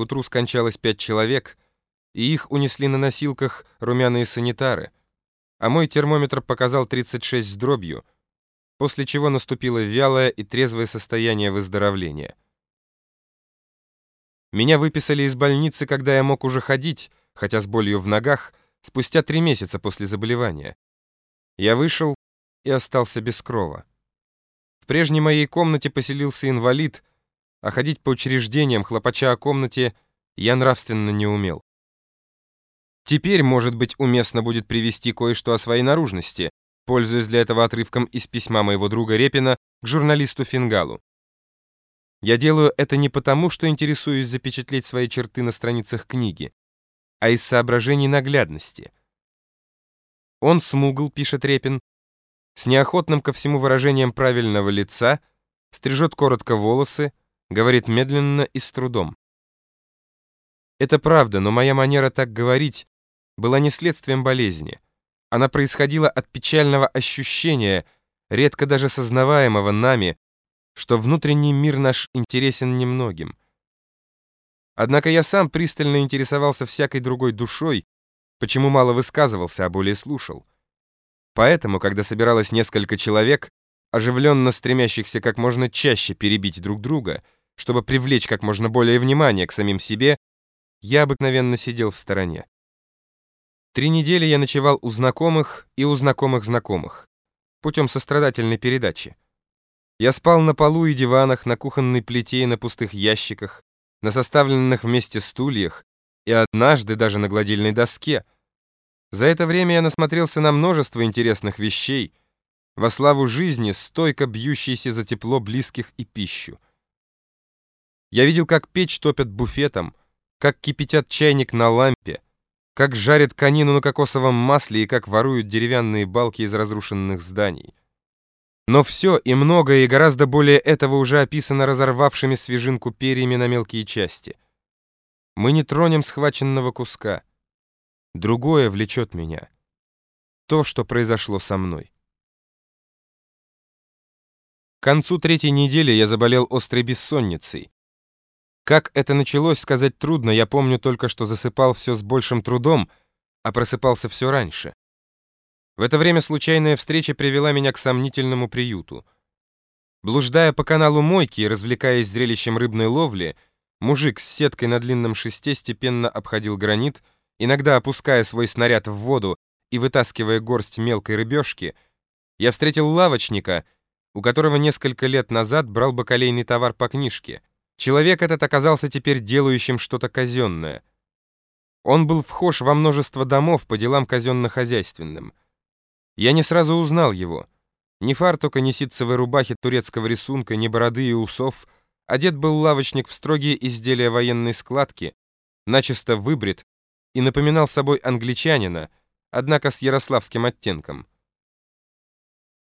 Утру скончалось пять человек, и их унесли на носилках румяные санитары, а мой термометр показал 36 с дробью, после чего наступило вялое и трезвое состояние выздоровления. Меня выписали из больницы, когда я мог уже ходить, хотя с болью в ногах, спустя три месяца после заболевания. Я вышел и остался без крова. В прежней моей комнате поселился инвалид, а ходить по учреждениям, хлопача о комнате, я нравственно не умел. Теперь, может быть, уместно будет привести кое-что о своей наружности, пользуясь для этого отрывком из письма моего друга Репина к журналисту Фингалу. Я делаю это не потому, что интересуюсь запечатлеть свои черты на страницах книги, а из соображений наглядности. Он смугл, пишет Репин, с неохотным ко всему выражением правильного лица, стрижет коротко волосы, говорит медленно и с трудом. Это правда, но моя манера так говорить была не следствием болезни. Она происходила от печального ощущения, редко даже сознаваемого нами, что внутренний мир наш интересен немногим. Однако я сам пристально интересовался всякой другой душой, почему мало высказывался, а более слушал. Поэтому, когда собиралось несколько человек, оживленно стремящихся как можно чаще перебить друг друга, чтобы привлечь как можно более внимания к самим себе, я обыкновенно сидел в стороне. Три недели я ночевал у знакомых и у знакомых знакомых, путем сострадательной передачи. Я спал на полу и диванах, на кухонной плите и на пустых ящиках, на составленных вместе стульях и однажды даже на гладильной доске. За это время я насмотрелся на множество интересных вещей, во славу жизни, стойко бьющейся за тепло близких и пищу. Я видел, как печь топят буфетом, как кипятят чайник на лампе, как жарят конину на кокосовом масле и как воруют деревянные балки из разрушенных зданий. Но все и многое, и гораздо более этого уже описано разорвавшими свежинку перьями на мелкие части. Мы не тронем схваченного куска. Другое влечет меня. То, что произошло со мной. К концу третьей недели я заболел острой бессонницей. Как это началось, сказать трудно, я помню только, что засыпал все с большим трудом, а просыпался все раньше. В это время случайная встреча привела меня к сомнительному приюту. Блуждая по каналу Мойки и развлекаясь зрелищем рыбной ловли, мужик с сеткой на длинном шесте степенно обходил гранит, иногда опуская свой снаряд в воду и вытаскивая горсть мелкой рыбешки, я встретил лавочника, у которого несколько лет назад брал бакалейный товар по книжке. Человек этот оказался теперь делающим что-то казенное. Он был вхож во множество домов по делам казенно-хозяйственным. Я не сразу узнал его. Ни фартука, ни ситцевой рубахи турецкого рисунка, ни бороды и усов. Одет был лавочник в строгие изделия военной складки, начисто выбрит и напоминал собой англичанина, однако с ярославским оттенком.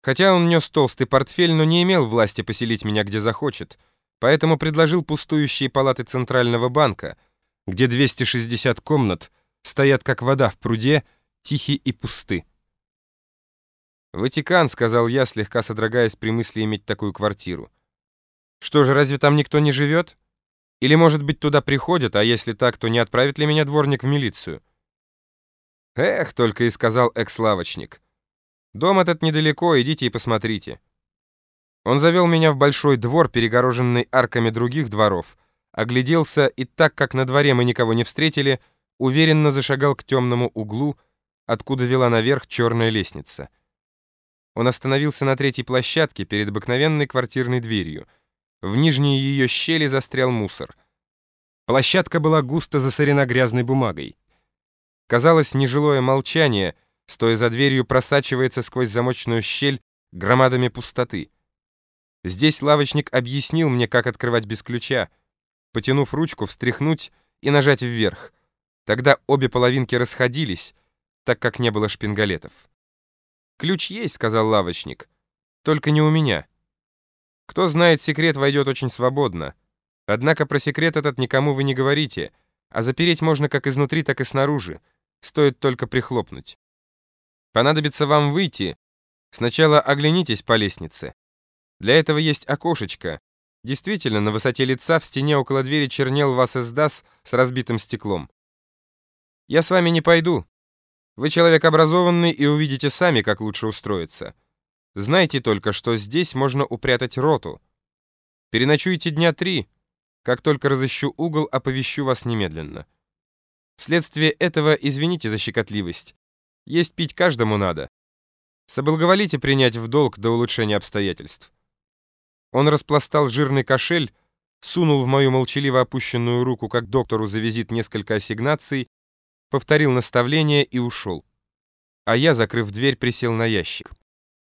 Хотя он нес толстый портфель, но не имел власти поселить меня где захочет, поэтому предложил пустующие палаты Центрального банка, где 260 комнат стоят как вода в пруде, тихи и пусты. «Ватикан», — сказал я, слегка содрогаясь при мысли иметь такую квартиру. «Что же, разве там никто не живет? Или, может быть, туда приходят, а если так, то не отправит ли меня дворник в милицию?» «Эх», — только и сказал экс-лавочник. «Дом этот недалеко, идите и посмотрите». Он завел меня в большой двор, перегороженный арками других дворов, огляделся и так как на дворе мы никого не встретили, уверенно зашагал к темному углу, откуда вела наверх черная лестница. Он остановился на третьей площадке перед обыкновенной квартирной дверью. В нижней ее щели застрял мусор. Площадка была густо засорена грязной бумагой. Казалось, нежилое молчание, стоя за дверью, просачивается сквозь замочную щель громадами пустоты. Здесь лавочник объяснил мне, как открывать без ключа. Потянув ручку, встряхнуть и нажать вверх. Тогда обе половинки расходились, так как не было шпингалетов. «Ключ есть», — сказал лавочник. «Только не у меня. Кто знает секрет, войдет очень свободно. Однако про секрет этот никому вы не говорите, а запереть можно как изнутри, так и снаружи. Стоит только прихлопнуть. Понадобится вам выйти. Сначала оглянитесь по лестнице. Для этого есть окошечко. Действительно, на высоте лица в стене около двери чернел вас издас с разбитым стеклом. «Я с вами не пойду. Вы человек образованный и увидите сами, как лучше устроиться. Знайте только, что здесь можно упрятать роту. Переночуйте дня три. Как только разыщу угол, оповещу вас немедленно. Вследствие этого извините за щекотливость. Есть пить каждому надо. Соблаговолите принять в долг до улучшения обстоятельств». Он распластал жирный кошель, сунул в мою молчаливо опущенную руку, как доктору за визит несколько ассигнаций, повторил наставление и ушел. А я, закрыв дверь, присел на ящик.